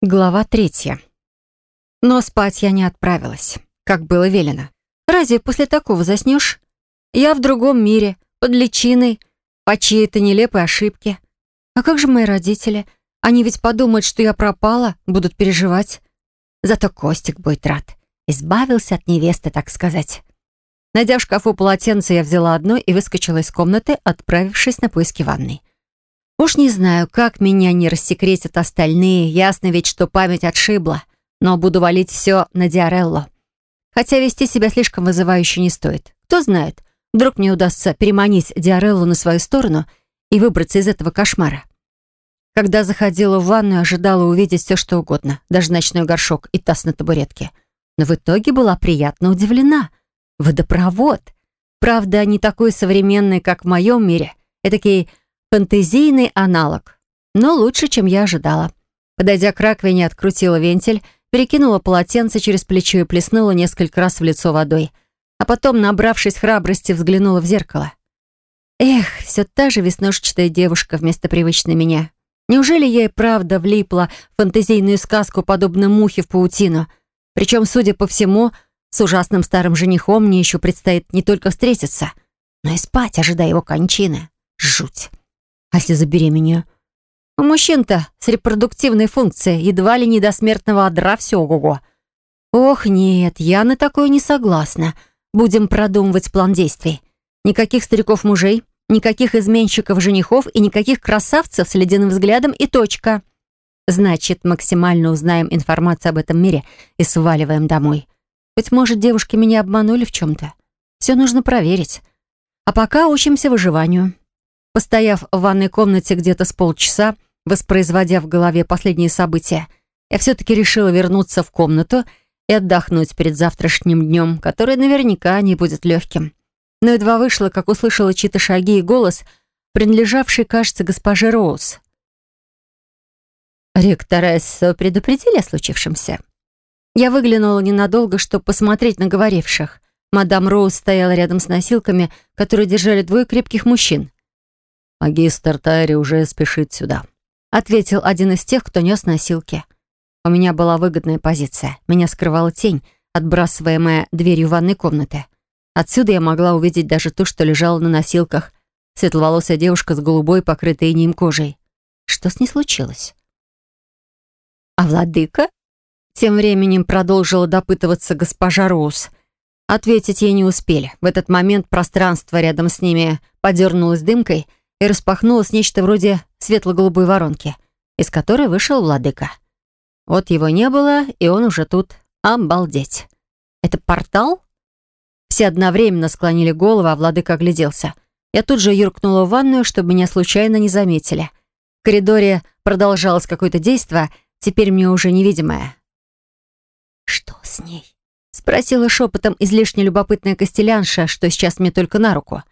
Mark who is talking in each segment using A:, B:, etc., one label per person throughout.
A: Глава третья. Но спать я не отправилась, как было велено. Разве после такого заснешь? Я в другом мире, под личиной, по чьей-то нелепой ошибке. А как же мои родители? Они ведь подумают, что я пропала, будут переживать. Зато Костик будет рад. Избавился от невесты, так сказать. Найдя в шкафу полотенце, я взяла одно и выскочила из комнаты, отправившись на поиски ванной. Уж не знаю, как меня не рассекретят остальные, ясно ведь, что память отшибла, но буду валить все на Диарелло. Хотя вести себя слишком вызывающе не стоит. Кто знает, вдруг мне удастся переманить Диареллу на свою сторону и выбраться из этого кошмара. Когда заходила в ванную, ожидала увидеть все, что угодно, даже ночной горшок и таз на табуретке. Но в итоге была приятно удивлена. Водопровод. Правда, не такой современный, как в моем мире. Этакий Фантазийный аналог. Но лучше, чем я ожидала. Подойдя к раковине, открутила вентиль, перекинула полотенце через плечо и плеснула несколько раз в лицо водой. А потом, набравшись храбрости, взглянула в зеркало. Эх, все та же веснушчатая девушка вместо привычной меня. Неужели я и правда влипла в фантазийную сказку, подобно мухе в паутину? Причем, судя по всему, с ужасным старым женихом мне еще предстоит не только встретиться, но и спать, ожидая его кончины. Жуть. А если забеременею? У мужчин-то с репродуктивной функцией едва ли не до смертного одра все ого-го. Ох, нет, я на такое не согласна. Будем продумывать план действий. Никаких стариков-мужей, никаких изменщиков-женихов и никаких красавцев с ледяным взглядом и точка. Значит, максимально узнаем информацию об этом мире и сваливаем домой. Быть может, девушки меня обманули в чем-то. Все нужно проверить. А пока учимся выживанию. Постояв в ванной комнате где-то с полчаса, воспроизводя в голове последние события, я все-таки решила вернуться в комнату и отдохнуть перед завтрашним днем, который наверняка не будет легким. Но едва вышла, как услышала чьи-то шаги и голос, принадлежавший, кажется, госпоже Роуз. «Ректоресса предупредили о случившемся?» Я выглянула ненадолго, чтобы посмотреть на говоривших. Мадам Роуз стояла рядом с носилками, которые держали двое крепких мужчин. «Магистр Тайри уже спешит сюда», — ответил один из тех, кто нес носилки. У меня была выгодная позиция. Меня скрывала тень, отбрасываемая дверью ванной комнаты. Отсюда я могла увидеть даже то, что лежало на носилках. Светловолосая девушка с голубой, покрытой инеем кожей. Что с ней случилось? «А владыка?» Тем временем продолжила допытываться госпожа Роуз. Ответить ей не успели. В этот момент пространство рядом с ними подернулось дымкой — и распахнулось нечто вроде светло-голубой воронки, из которой вышел владыка. Вот его не было, и он уже тут. Обалдеть. Это портал? Все одновременно склонили голову, а владыка огляделся. Я тут же юркнула в ванную, чтобы меня случайно не заметили. В коридоре продолжалось какое-то действо, теперь мне уже невидимое. «Что с ней?» — спросила шепотом излишне любопытная костелянша, что сейчас мне только на руку.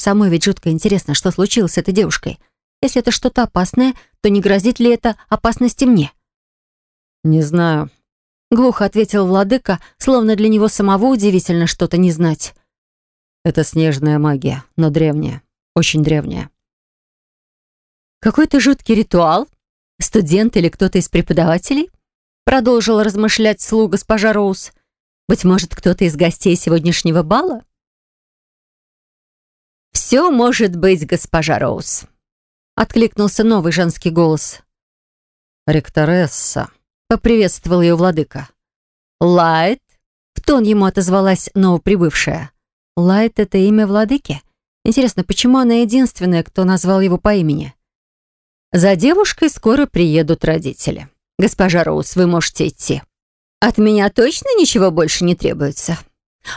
A: Самой ведь жутко интересно, что случилось с этой девушкой. Если это что-то опасное, то не грозит ли это опасности мне?
B: «Не знаю», — глухо ответил владыка, словно для него самого удивительно что-то не знать. «Это снежная магия, но древняя, очень древняя».
A: «Какой-то жуткий ритуал? Студент или кто-то из преподавателей?» Продолжила размышлять слуга госпожа Роуз. «Быть может, кто-то из гостей сегодняшнего бала?» «Все может быть, госпожа Роуз», — откликнулся новый женский голос.
B: «Ректоресса», —
A: поприветствовал ее владыка. «Лайт?» — в тон ему отозвалась новоприбывшая. «Лайт — это имя владыки? Интересно, почему она единственная, кто назвал его по имени?» «За девушкой скоро приедут родители. Госпожа Роуз, вы можете идти. От меня точно ничего больше не требуется.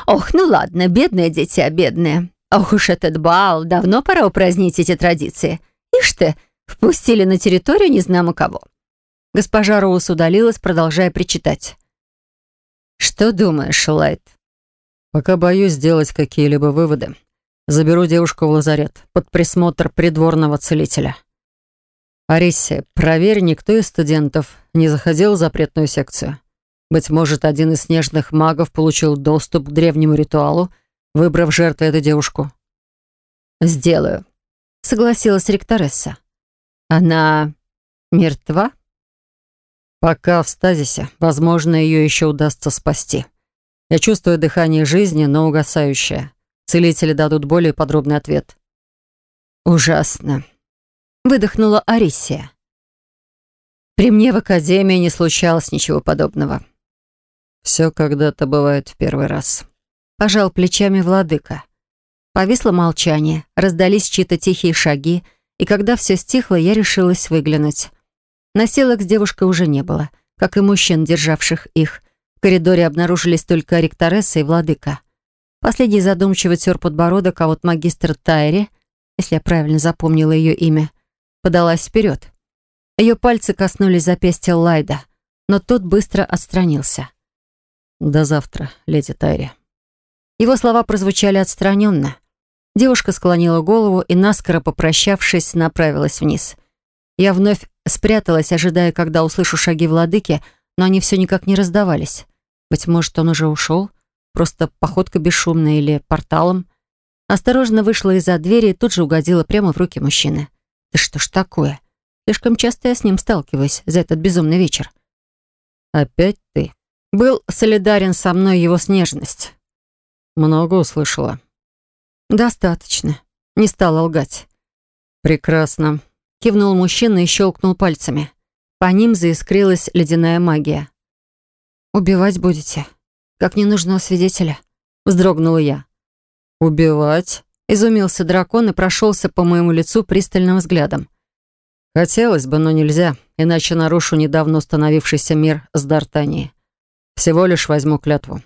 A: Ох, ну ладно, бедное дитя, бедное. Уж этот бал, давно пора упразднить эти традиции. Ишь ты, впустили на территорию незнамо кого. Госпожа Роуз удалилась, продолжая причитать. «Что думаешь, Лайт?»
B: «Пока боюсь сделать какие-либо выводы. Заберу девушку в лазарет под присмотр придворного целителя. Арисия, проверь, никто из студентов не заходил в запретную секцию. Быть может, один из снежных магов получил доступ к древнему ритуалу, выбрав жертвой эту девушку.
A: «Сделаю», — согласилась ректоресса. «Она мертва?»
B: Пока в стазисе, возможно, ее еще удастся спасти. Я чувствую дыхание жизни, но угасающее. Целители дадут более подробный ответ.
A: «Ужасно», — выдохнула Арисия. «При мне в академии не случалось ничего подобного».
B: «Все когда-то бывает в первый раз», —
A: пожал плечами владыка. Повисло молчание, раздались чьи-то тихие шаги, и когда все стихло, я решилась выглянуть. Носилок с девушкой уже не было, как и мужчин, державших их. В коридоре обнаружились только ректоресса и владыка. Последний задумчиво тер подбородок, а вот магистр Тайри, если я правильно запомнила ее имя, подалась вперед. Ее пальцы коснулись запястья Лайда, но тот быстро отстранился.
B: «До завтра, леди Тайри».
A: Его слова прозвучали отстраненно. Девушка склонила голову и, наскоро попрощавшись, направилась вниз. Я вновь спряталась, ожидая, когда услышу шаги владыки, но они все никак не раздавались. Быть может, он уже ушел? Просто походка бесшумная или порталом? Осторожно вышла из-за двери и тут же угодила прямо в руки мужчины. Да что ж такое? Слишком часто я с ним сталкиваюсь за этот безумный вечер.
B: «Опять ты?»
A: Был солидарен со мной его снежность.
B: «Много услышала?»
A: «Достаточно». Не стала лгать.
B: «Прекрасно», —
A: кивнул мужчина и щелкнул пальцами. По ним заискрилась ледяная магия. «Убивать будете? Как ненужного свидетеля?» — вздрогнула я.
B: «Убивать?»
A: — изумился дракон и прошелся по моему лицу пристальным взглядом.
B: «Хотелось бы, но нельзя, иначе нарушу недавно установившийся мир с Дартанией. Всего лишь возьму клятву».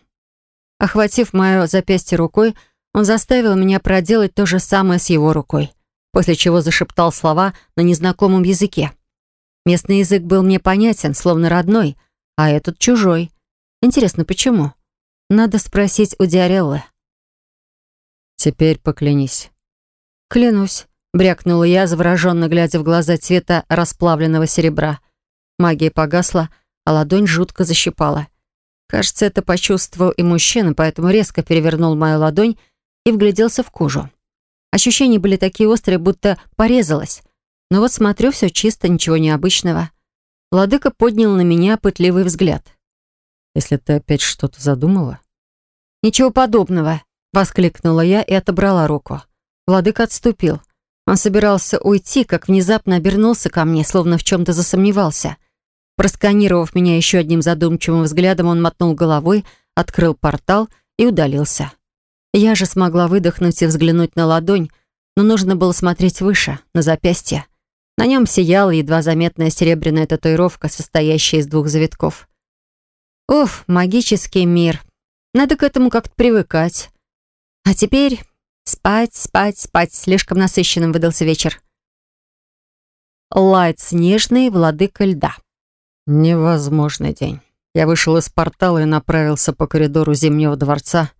A: Охватив мое запястье рукой, он заставил меня проделать то же самое с его рукой, после чего зашептал слова на незнакомом языке. Местный язык был мне понятен, словно родной, а этот чужой. Интересно, почему? Надо спросить у Диареллы.
B: «Теперь поклянись».
A: «Клянусь», — брякнула я, завороженно глядя в глаза цвета расплавленного серебра. Магия погасла, а ладонь жутко защипала. Кажется, это почувствовал и мужчина, поэтому резко перевернул мою ладонь и вгляделся в кожу. Ощущения были такие острые, будто порезалась. Но вот смотрю, все чисто, ничего необычного. Владыка поднял на меня пытливый взгляд.
B: «Если ты опять что-то задумала?»
A: «Ничего подобного», — воскликнула я и отобрала руку. Владыка отступил. Он собирался уйти, как внезапно обернулся ко мне, словно в чем-то засомневался. Просканировав меня еще одним задумчивым взглядом, он мотнул головой, открыл портал и удалился. Я же смогла выдохнуть и взглянуть на ладонь, но нужно было смотреть выше, на запястье. На нем сияла едва заметная серебряная татуировка, состоящая из двух завитков. Уф, магический мир. Надо к этому как-то привыкать. А теперь спать, спать, спать. Слишком насыщенным выдался вечер. Лайт снежный, владыка льда.
B: Невозможный день. Я вышел из портала и направился по коридору Зимнего дворца,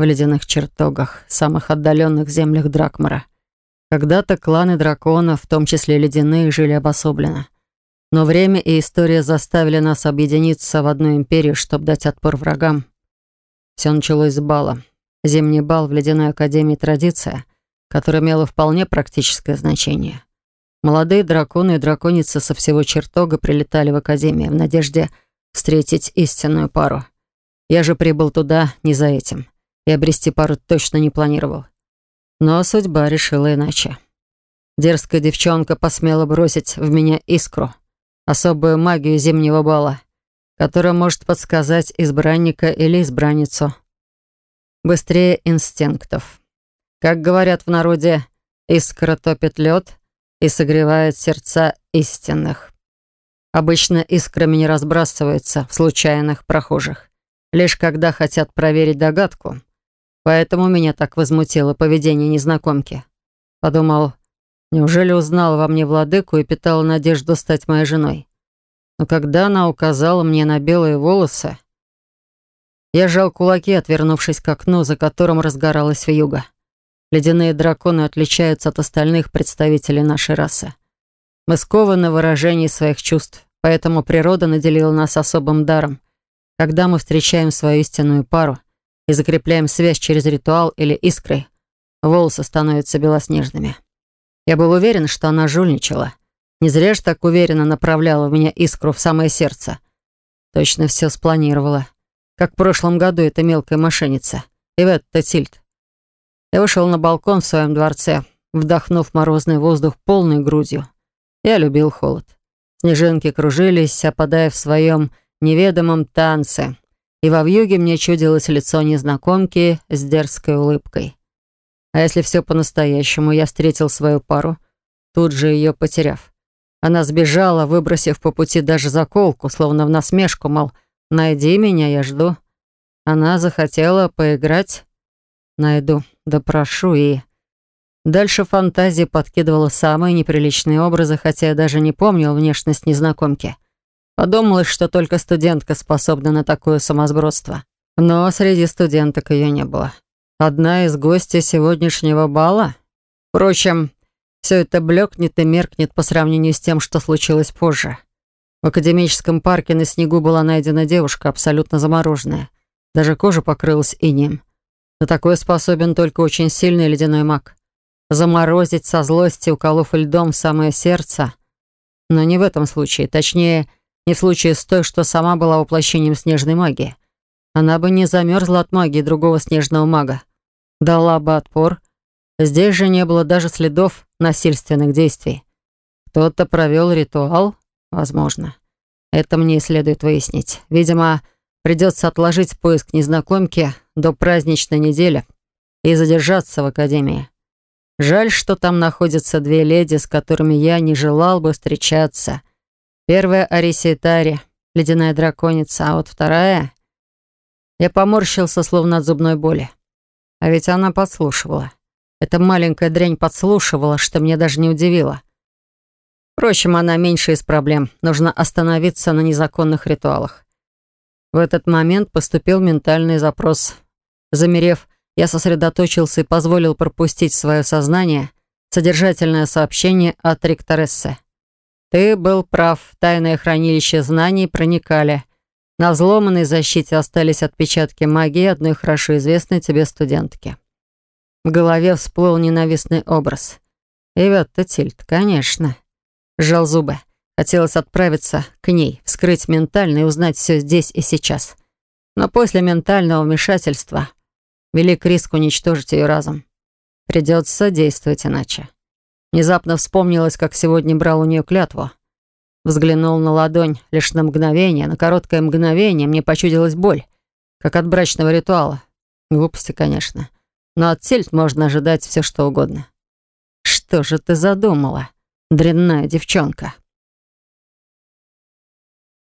B: в ледяных чертогах, самых отдаленных землях Дракмара. Когда-то кланы драконов, в том числе ледяные, жили обособленно. Но время и история заставили нас объединиться в одну империю, чтобы дать отпор врагам. Все началось с бала. Зимний бал в Ледяной Академии традиция, которая имела вполне практическое значение. Молодые драконы и драконицы со всего чертога прилетали в Академию в надежде встретить истинную пару. Я же прибыл туда не за этим и обрести пару точно не планировал. Но судьба решила иначе. Дерзкая девчонка посмела бросить в меня искру, особую магию зимнего бала, которая может подсказать избранника или избранницу. Быстрее инстинктов. Как говорят в народе, искра топит лед и согревает сердца истинных. Обычно искрами не разбрасываются в случайных прохожих, лишь когда хотят проверить догадку — Поэтому меня так возмутило поведение незнакомки. Подумал, неужели узнал во мне владыку и питал надежду стать моей женой? Но когда она указала мне на белые волосы, я сжал кулаки, отвернувшись к окну, за которым разгоралась вьюга. Ледяные драконы отличаются от остальных представителей нашей расы. Мы скованы в выражении своих чувств, поэтому природа наделила нас особым даром. Когда мы встречаем свою истинную пару — и закрепляем связь через ритуал или искры, волосы становятся белоснежными. Я был уверен, что она жульничала. Не зря ж так уверенно направляла в меня искру в самое сердце. Точно все спланировала. Как в прошлом году эта мелкая мошенница. Иветта Тильт. Я вышел на балкон в своем дворце, вдохнув морозный воздух полной грудью. Я любил холод. Снежинки кружились, опадая в своем неведомом танце. И во вьюге мне чудилось лицо незнакомки с дерзкой улыбкой. А если все по-настоящему, я встретил свою пару, тут же ее потеряв. Она сбежала, выбросив по пути даже заколку, словно в насмешку, мол, «Найди меня, я жду». Она захотела поиграть. Найду, допрошу и... Дальше фантазия подкидывала самые неприличные образы, хотя я даже не помнил внешность незнакомки. Подумалось, что только студентка способна на такое самосбродство. Но среди студенток ее не было. Одна из гостей сегодняшнего бала? Впрочем, все это блекнет и меркнет по сравнению с тем, что случилось позже. В академическом парке на снегу была найдена девушка, абсолютно замороженная. Даже кожа покрылась инеем. На такое способен только очень сильный ледяной маг. Заморозить со злости, уколов льдом самое сердце. Но не в этом случае. Точнее, не в случае с той, что сама была воплощением снежной магии. Она бы не замерзла от магии другого снежного мага. Дала бы отпор — Здесь же не было даже следов насильственных действий. Кто-то провел ритуал? Возможно. Это мне следует выяснить. Видимо, придется отложить поиск незнакомки до праздничной недели и задержаться в академии. Жаль, что там находятся две леди, с которыми я не желал бы встречаться. Первая — Арисия Тари, ледяная драконица, а вот вторая... Я поморщился, словно от зубной боли. А ведь она подслушивала. Эта маленькая дрянь подслушивала, что меня даже не удивило. Впрочем, она меньше из проблем. Нужно остановиться на незаконных ритуалах. В этот момент поступил ментальный запрос. Замерев, я сосредоточился и позволил пропустить в свое сознание содержательное сообщение от ректорессы. «Ты был прав. Тайное хранилище знаний проникали. На взломанной защите остались отпечатки магии одной хорошо известной тебе студентки». В голове всплыл ненавистный образ. Иветта Тильт, конечно. Сжал зубы. Хотелось отправиться к ней, вскрыть ментально и узнать все здесь и сейчас. Но после ментального вмешательства велик риск уничтожить ее разум. Придется действовать иначе. Внезапно вспомнилось, как сегодня брал у нее клятву. Взглянул на ладонь лишь на мгновение. На короткое мгновение мне почудилась боль, как от брачного ритуала. Глупости, конечно но от сельдь можно ожидать все что угодно. Что же ты задумала, дрянная девчонка?»